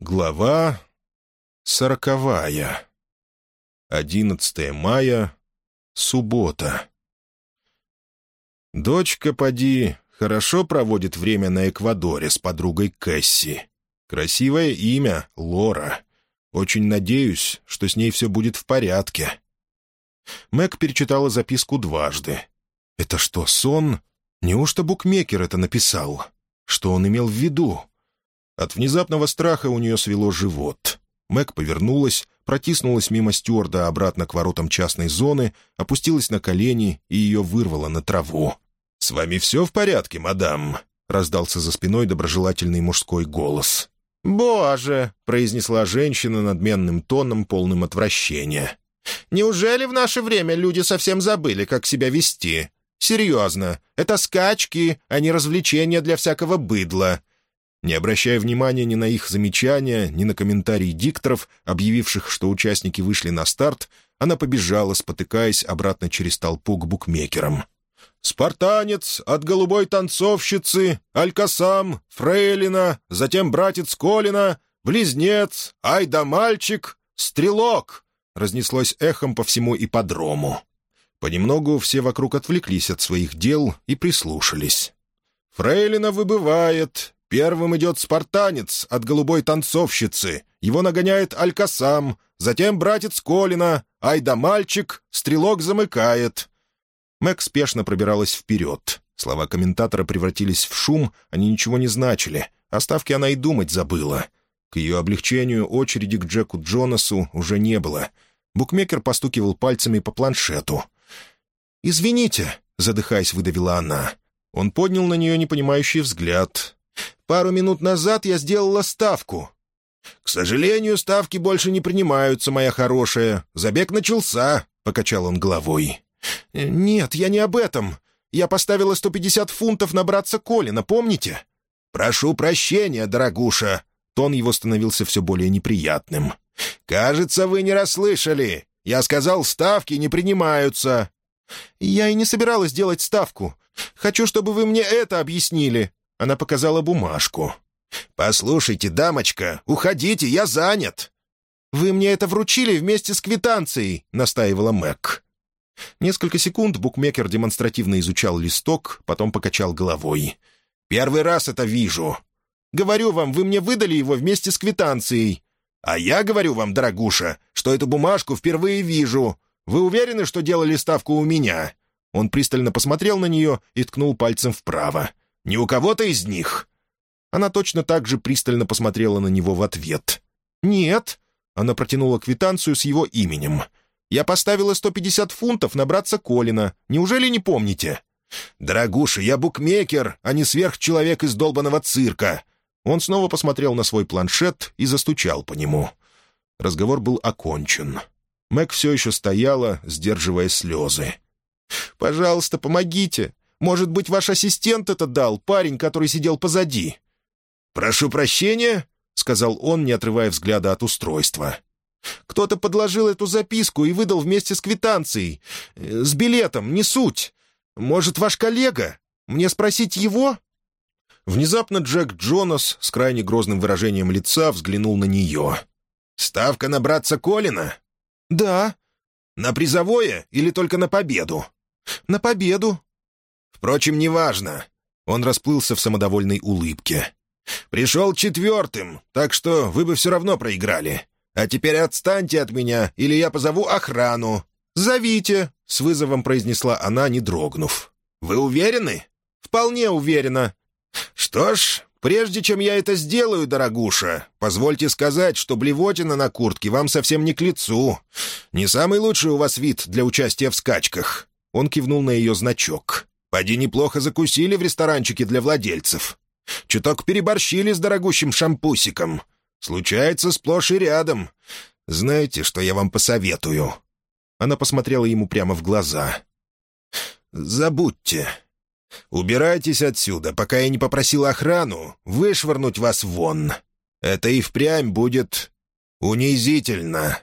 Глава сороковая. 11 мая, суббота. Дочка, поди, хорошо проводит время на Эквадоре с подругой Кэсси. Красивое имя — Лора. Очень надеюсь, что с ней все будет в порядке. Мэг перечитала записку дважды. «Это что, сон? Неужто букмекер это написал? Что он имел в виду?» От внезапного страха у нее свело живот. Мэг повернулась, протиснулась мимо стюарда обратно к воротам частной зоны, опустилась на колени и ее вырвало на траву. «С вами все в порядке, мадам?» — раздался за спиной доброжелательный мужской голос. «Боже!» — произнесла женщина надменным тоном, полным отвращения. «Неужели в наше время люди совсем забыли, как себя вести? Серьезно, это скачки, а не развлечения для всякого быдла. Не обращая внимания ни на их замечания, ни на комментарии дикторов, объявивших, что участники вышли на старт, она побежала, спотыкаясь обратно через толпу к букмекерам. «Спартанец от голубой танцовщицы, Алькасам, Фрейлина, затем братец Колина, Близнец, Айда мальчик, Стрелок!» разнеслось эхом по всему ипподрому. Понемногу все вокруг отвлеклись от своих дел и прислушались. «Фрейлина выбывает, Первым идет спартанец от голубой танцовщицы. Его нагоняет Алькасам. Затем братец Колина. Айда мальчик. Стрелок замыкает. Мэг спешно пробиралась вперед. Слова комментатора превратились в шум, они ничего не значили. Оставки она и думать забыла. К ее облегчению очереди к Джеку Джонасу уже не было. Букмекер постукивал пальцами по планшету. «Извините», — задыхаясь, выдавила она. Он поднял на нее непонимающий взгляд. Пару минут назад я сделала ставку». «К сожалению, ставки больше не принимаются, моя хорошая. Забег начался», — покачал он головой. «Э, «Нет, я не об этом. Я поставила 150 фунтов на братца Колина, помните?» «Прошу прощения, дорогуша». Тон его становился все более неприятным. «Кажется, вы не расслышали. Я сказал, ставки не принимаются». «Я и не собиралась делать ставку. Хочу, чтобы вы мне это объяснили. Она показала бумажку. «Послушайте, дамочка, уходите, я занят!» «Вы мне это вручили вместе с квитанцией», — настаивала Мэг. Несколько секунд букмекер демонстративно изучал листок, потом покачал головой. «Первый раз это вижу. Говорю вам, вы мне выдали его вместе с квитанцией. А я говорю вам, дорогуша, что эту бумажку впервые вижу. Вы уверены, что делали ставку у меня?» Он пристально посмотрел на нее и ткнул пальцем вправо. Не у кого-то из них?» Она точно так же пристально посмотрела на него в ответ. «Нет». Она протянула квитанцию с его именем. «Я поставила 150 фунтов на братца Колина. Неужели не помните?» «Дорогуша, я букмекер, а не сверхчеловек из долбанного цирка». Он снова посмотрел на свой планшет и застучал по нему. Разговор был окончен. Мэг все еще стояла, сдерживая слезы. «Пожалуйста, помогите. Может быть, ваш ассистент это дал, парень, который сидел позади?» «Прошу прощения», — сказал он, не отрывая взгляда от устройства. «Кто-то подложил эту записку и выдал вместе с квитанцией. Э, с билетом, не суть. Может, ваш коллега? Мне спросить его?» Внезапно Джек Джонас с крайне грозным выражением лица взглянул на нее. «Ставка на братца Колина?» «Да». «На призовое или только на победу?» «На победу», Впрочем, неважно. Он расплылся в самодовольной улыбке. «Пришел четвертым, так что вы бы все равно проиграли. А теперь отстаньте от меня, или я позову охрану». «Зовите», — с вызовом произнесла она, не дрогнув. «Вы уверены?» «Вполне уверена». «Что ж, прежде чем я это сделаю, дорогуша, позвольте сказать, что блевотина на куртке вам совсем не к лицу. Не самый лучший у вас вид для участия в скачках». Он кивнул на ее значок. Поди неплохо закусили в ресторанчике для владельцев. Чуток переборщили с дорогущим шампусиком. Случается сплошь и рядом. Знаете, что я вам посоветую?» Она посмотрела ему прямо в глаза. «Забудьте. Убирайтесь отсюда, пока я не попросил охрану вышвырнуть вас вон. Это и впрямь будет унизительно».